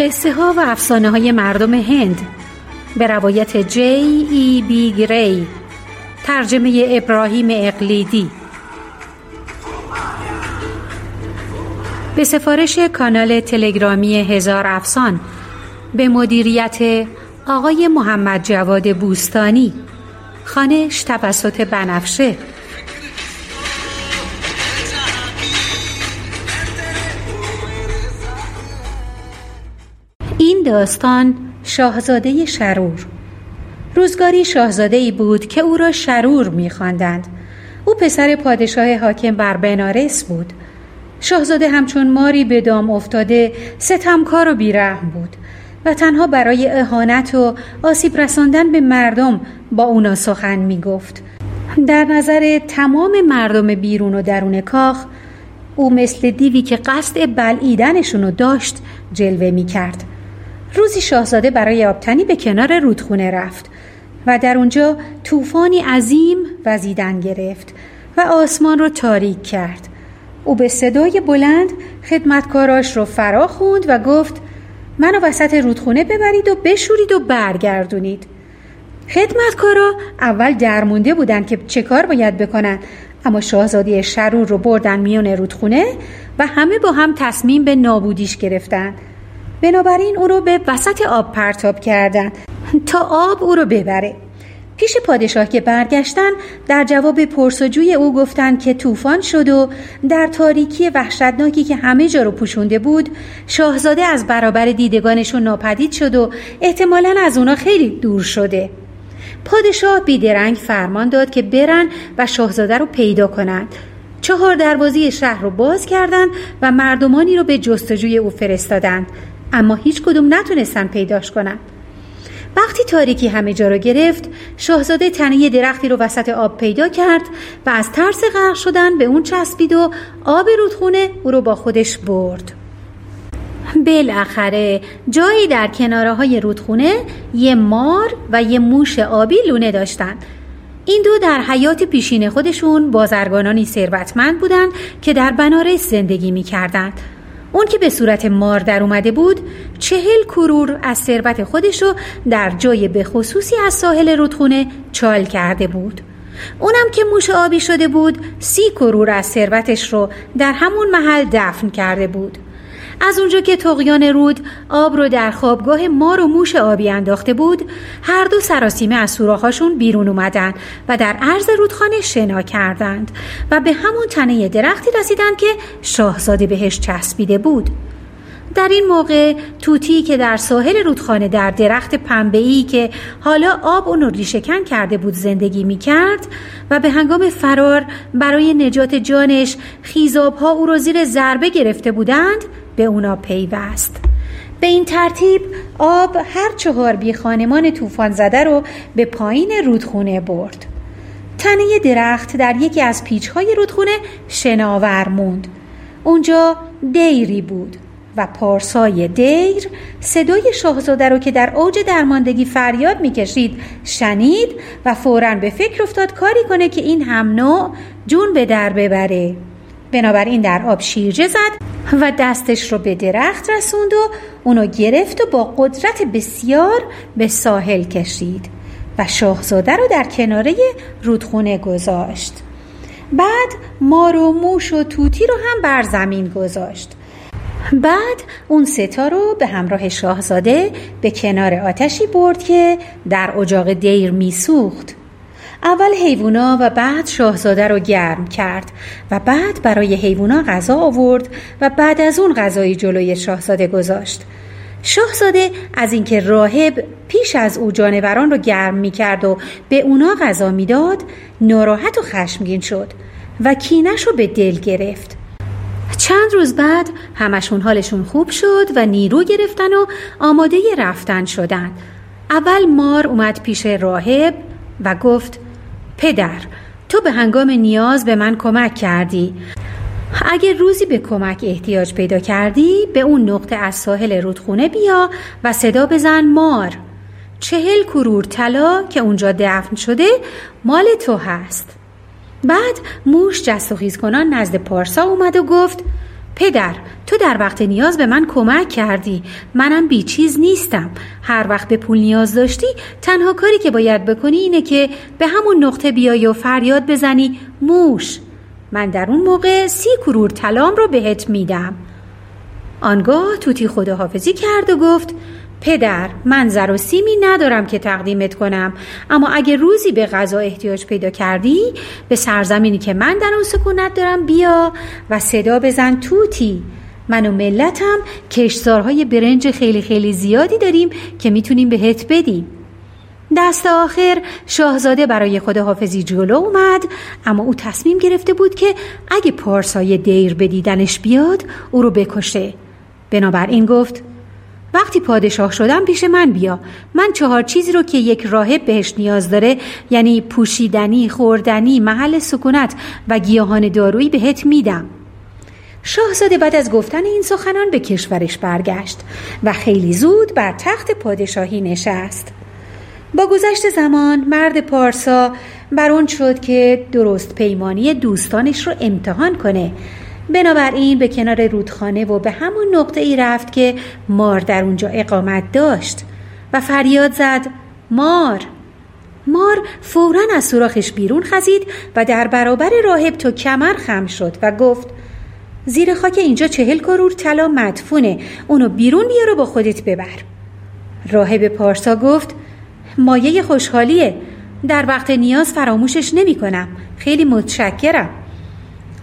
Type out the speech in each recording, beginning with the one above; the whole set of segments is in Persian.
قصه ها و افسانه های مردم هند. به روایت جی ای بی گری ترجمه ابراهیم اقلیدی. به سفارش کانال تلگرامی هزار افسان. به مدیریت آقای محمد جواد بوستانی. خانش توسط بنفشه. داستان شاهزاده شرور روزگاری شاهزاده ای بود که او را شرور میخواندند او پسر پادشاه حاکم بر بنارس بود شاهزاده همچون ماری به دام افتاده ستمکار و بیرحم بود و تنها برای اهانت و آسیب رساندن به مردم با اونا سخن می گفت. در نظر تمام مردم بیرون و درون کاخ او مثل دیوی که قصد بلعیدنشون داشت جلوه می کرد. روزی شاهزاده برای آبتنی به کنار رودخونه رفت و در اونجا طوفانی عظیم وزیدن گرفت و آسمان رو تاریک کرد. او به صدای بلند خدمتکاراش رو فرا خوند و گفت منو وسط رودخونه ببرید و بشورید و برگردونید خدمتکارا اول درمونده بودن که چه کار باید بکنن اما شاهزاده شرور رو بردن میون رودخونه و همه با هم تصمیم به نابودیش گرفتن بنابراین او رو به وسط آب پرتاب کردن تا آب او رو ببره. پیش پادشاه که برگشتن در جواب پرسجوی او گفتند که طوفان شد و در تاریکی وحشتناکی که همه جا رو پوشونده بود شاهزاده از برابر دیدگانشون ناپدید شد و احتمالا از اونا خیلی دور شده. پادشاه بیدرنگ فرمان داد که برن و شاهزاده رو پیدا کنند. چهار دروازی شهر رو باز کردند و مردمانی رو به جستجوی او فرستادند. اما هیچ کدوم نتونستن پیداش کنند وقتی تاریکی همه جا را گرفت شاهزاده تنه درختی رو وسط آب پیدا کرد و از ترس غرق شدن به اون چسبید و آب رودخونه او رو با خودش برد. بالاخره جایی در کناره های رودخونه یه مار و یه موش آبی لونه داشتن. این دو در حیات پیشین خودشون بازرگانانی ثروتمند بودند که در بنارس زندگی می کردند. اون که به صورت مار در اومده بود چهل کرور از ثروت خودشو در جای به خصوصی از ساحل رودخونه چال کرده بود. اونم که موش آبی شده بود سی کرور از ثروتش رو در همون محل دفن کرده بود. از اونجا که تقیان رود آب رو در خوابگاه مار و موش آبی انداخته بود هر دو سراسیمه از سوراخاشون بیرون اومدن و در عرض رودخانه شنا کردند و به همون تنه درختی رسیدند که شاهزاده بهش چسبیده بود. در این موقع توتی که در ساحل رودخانه در درخت پنبه‌ای که حالا آب اون رو ریشهکن کرده بود زندگی می کرد و به هنگام فرار برای نجات جانش خیزابها او را زیر ضربه گرفته بودند به اونا پیوست. به این ترتیب آب هر چهار بی خانمان طوفان زده رو به پایین رودخونه برد. تنه درخت در یکی از پیچهای رودخونه شناور موند. اونجا دیری بود و پارسای دیر صدای شاهزاده رو که در اوج درماندگی فریاد می‌کشید شنید و فورا به فکر افتاد کاری کنه که این هم نوع جون به در ببره. بنابراین در آب شیرجه زد و دستش رو به درخت رسوند و اونو گرفت و با قدرت بسیار به ساحل کشید و شاهزاده رو در کناره رودخونه گذاشت. بعد مار و موش و توتی رو هم بر زمین گذاشت. بعد اون ستا رو به همراه شاهزاده به کنار آتشی برد که در اجاق دیر میسوخت. اول حیوونا و بعد شاهزاده رو گرم کرد و بعد برای حیوونا غذا آورد و بعد از اون غذای جلوی شاهزاده گذاشت. شاهزاده از اینکه راهب پیش از او جانوران رو گرم می کرد و به اونا غذا می‌داد ناراحت و خشمگین شد و کینش رو به دل گرفت. چند روز بعد همشون حالشون خوب شد و نیرو گرفتن و آماده رفتن شدن. اول مار اومد پیش راهب و گفت پدر تو به هنگام نیاز به من کمک کردی. اگر روزی به کمک احتیاج پیدا کردی به اون نقطه از ساحل رودخونه بیا و صدا بزن مار. چهل کرور طلا که اونجا دفن شده مال تو هست. بعد موش جست و خیز کنان نزد پارسا اومد و گفت پدر تو در وقت نیاز به من کمک کردی. منم بیچیز نیستم. هر وقت به پول نیاز داشتی تنها کاری که باید بکنی اینه که به همون نقطه بیای و فریاد بزنی موش. من در اون موقع سی کرور طلام رو بهت میدم. آنگاه توتی خداحافظی کرد و گفت پدر من زر و سیمی ندارم که تقدیمت کنم. اما اگه روزی به غذا احتیاج پیدا کردی به سرزمینی که من در اون سکونت دارم بیا و صدا بزن توتی. من و ملتم کشتارهای برنج خیلی خیلی زیادی داریم که می‌تونیم بهت بدیم. دست آخر شاهزاده برای خداحافظی جلو اومد اما او تصمیم گرفته بود که اگه پارسای دیر به دیدنش بیاد او رو بکشه. بنابراین گفت وقتی پادشاه شدم پیش من بیا. من چهار چیزی رو که یک راهب بهش نیاز داره یعنی پوشیدنی، خوردنی، محل سکونت و گیاهان دارویی بهت میدم. شاهزاده بعد از گفتن این سخنان به کشورش برگشت و خیلی زود بر تخت پادشاهی نشست. با گذشت زمان مرد پارسا بر اون شد که درست پیمانی دوستانش رو امتحان کنه. بنابراین به کنار رودخانه و به همون نقطه ای رفت که مار در اونجا اقامت داشت و فریاد زد مار. مار فورا از سوراخش بیرون خزید و در برابر راهب تو کمر خم شد و گفت زیر خاک اینجا چهل کرور طلا مدفونه. اونو بیرون بیار و با خودت ببر. راهب پارسا گفت مایه خوشحالیه. در وقت نیاز فراموشش نمی کنم. خیلی متشکرم.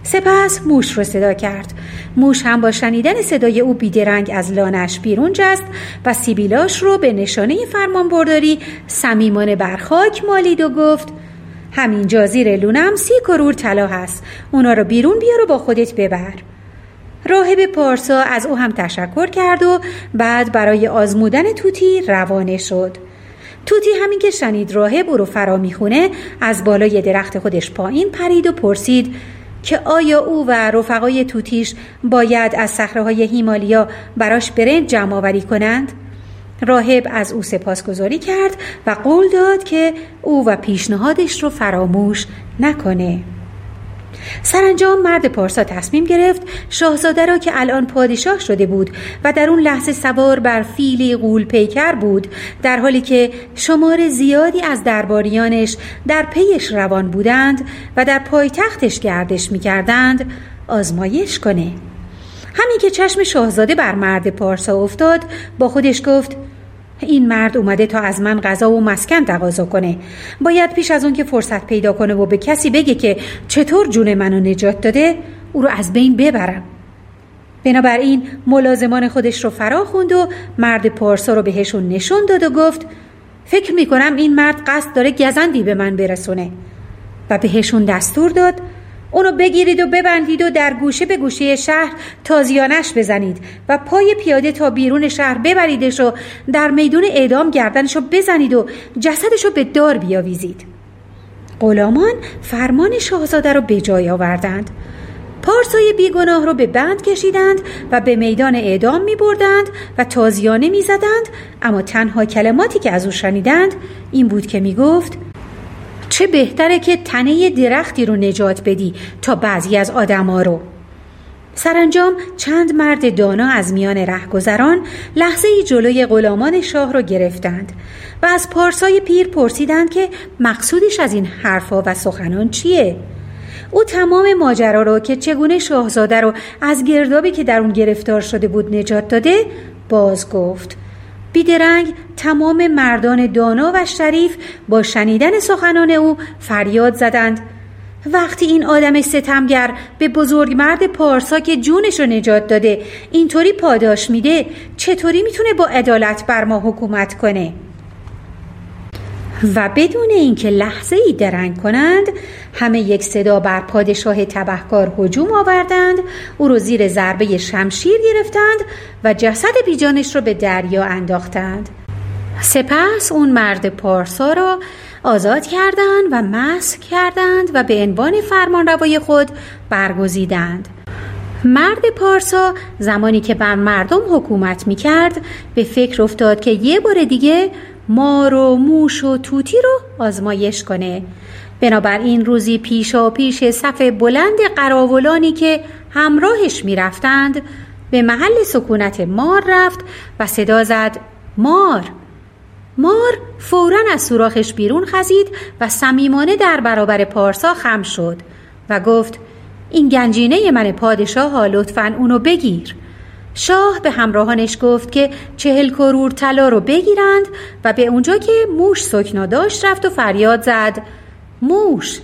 سپس موش رو صدا کرد. موش هم با شنیدن صدای او بیدرنگ از لانش بیرون جست و سیبیلاش رو به نشانه فرمان برداری سمیمانه برخاک مالید و گفت همینجا زیر لونم سی کرور طلا هست. اونا رو بیرون بیار و با خودت ببر. راهب پارسا از او هم تشکر کرد و بعد برای آزمودن توتی روانه شد توتی همین که شنید راهب او رو فرا می‌خونه از بالای درخت خودش پایین پرید و پرسید که آیا او و رفقای توتیش باید از صخره هیمالیا براش برنج جمع آوری کنند؟ راهب از او سپاسگزاری کرد و قول داد که او و پیشنهادش رو فراموش نکنه. سرانجام مرد پارسا تصمیم گرفت شاهزاده را که الان پادشاه شده بود و در اون لحظه سوار بر فیلی غول پیکر بود در حالی که شمار زیادی از درباریانش در پیش روان بودند و در پایتختش گردش می‌کردند آزمایش کنه. همین که چشم شاهزاده بر مرد پارسا افتاد با خودش گفت این مرد اومده تا از من غذا و مسکن تقاضا کنه. باید پیش از اون که فرصت پیدا کنه و به کسی بگه که چطور جون منو نجات داده او رو از بین ببرم. بنابراین ملازمان خودش رو فرا خوند و مرد پارسا رو بهشون نشون داد و گفت فکر می‌کنم این مرد قصد داره گزندی به من برسونه. و بهشون دستور داد اونو بگیرید و ببندید و در گوشه به گوشه شهر تازیانش بزنید و پای پیاده تا بیرون شهر ببریدش و در میدون اعدام گردنش رو بزنید و جسدش رو به دار بیاویزید. غلامان فرمان شاهزاده رو به جای آوردند. پارسای بیگناه رو به بند کشیدند و به میدان اعدام می بردند و تازیانه می زدند اما تنها کلماتی که از او شنیدند این بود که می گفت چه بهتره که تنه درختی رو نجات بدی تا بعضی از آدما رو سرانجام چند مرد دانا از میان رهگذران لحظه جلوی غلامان شاه رو گرفتند و از پارسای پیر پرسیدند که مقصودش از این حرفها و سخنان چیه؟ او تمام ماجرا رو که چگونه شاهزاده رو از گردابی که در اون گرفتار شده بود نجات داده باز گفت بیدرنگ تمام مردان دانا و شریف با شنیدن سخنان او فریاد زدند وقتی این آدم ستمگر به بزرگ مرد پارسا که جونش رو نجات داده اینطوری پاداش میده چطوری می‌تونه با عدالت بر ما حکومت کنه؟ و بدون اینکه لحظه ای درنگ کنند همه یک صدا بر پادشاه تبهکار هجوم آوردند او رو زیر ضربه شمشیر گرفتند و جسد بیجانش رو به دریا انداختند. سپس اون مرد پارسا را آزاد کردند و مسک کردند و به عنوان فرمانروای خود برگزیدند. مرد پارسا زمانی که بر مردم حکومت می کرد به فکر افتاد که یه بار دیگه مار و موش و توتی رو آزمایش کنه. بنابراین روزی پیشا پیش صف بلند قراولانی که همراهش می‌رفتند به محل سکونت مار رفت و صدا زد مار! مار فورا از سوراخش بیرون خزید و صمیمانه در برابر پارسا خم شد و گفت این گنجینه من پادشاه ها لطفا اونو بگیر. شاه به همراهانش گفت که چهل کرور طلا رو بگیرند و به اونجا که موش سکنا داشت رفت و فریاد زد. موش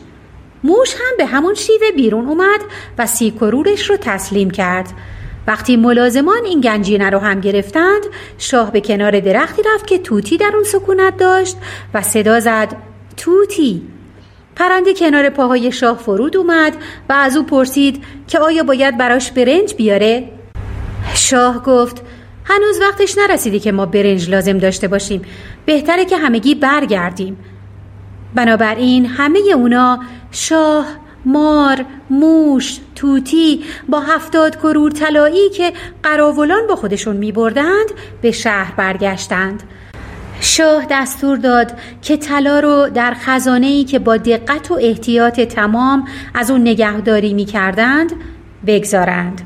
موش هم به همون شیوه بیرون اومد و سی کرورش رو تسلیم کرد. وقتی ملازمان این گنجینه رو هم گرفتند شاه به کنار درختی رفت که توتی در اون سکونت داشت و صدا زد توتی. پرنده کنار پاهای شاه فرود اومد و از او پرسید که آیا باید براش برنج بیاره؟ شاه گفت هنوز وقتش نرسیدی که ما برنج لازم داشته باشیم. بهتره که همگی برگردیم. بنابراین همه اونا شاه مار، موش، توتی با هفتاد کرور طلایی که قراولان با خودشون می بردند به شهر برگشتند. شاه دستور داد که طلا رو در خزانه ای که با دقت و احتیاط تمام از اون نگهداری می کردند بگذارند.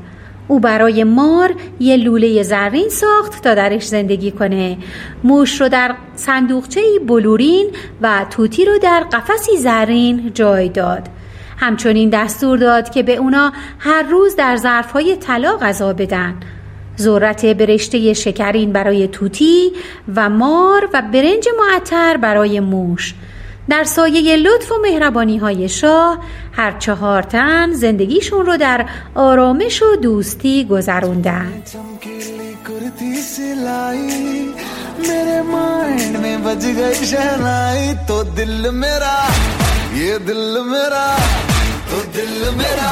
او برای مار یه لوله زرین ساخت تا درش زندگی کنه. موش رو در صندوقچه بلورین و توتی رو در قفسی زرین جای داد. همچنین دستور داد که به اونا هر روز در ظرفهای طلا غذا بدن. ذرت برشته شکرین برای توتی و مار و برنج معطر برای موش. در سایه لطف و مهربانی های شاه هر چهار تن زندگیشون رو در آرامش و دوستی گذروندند میرے مائنڈ میں بج گئی شہنائی تو دل میرا یہ دل میرا تو دل میرا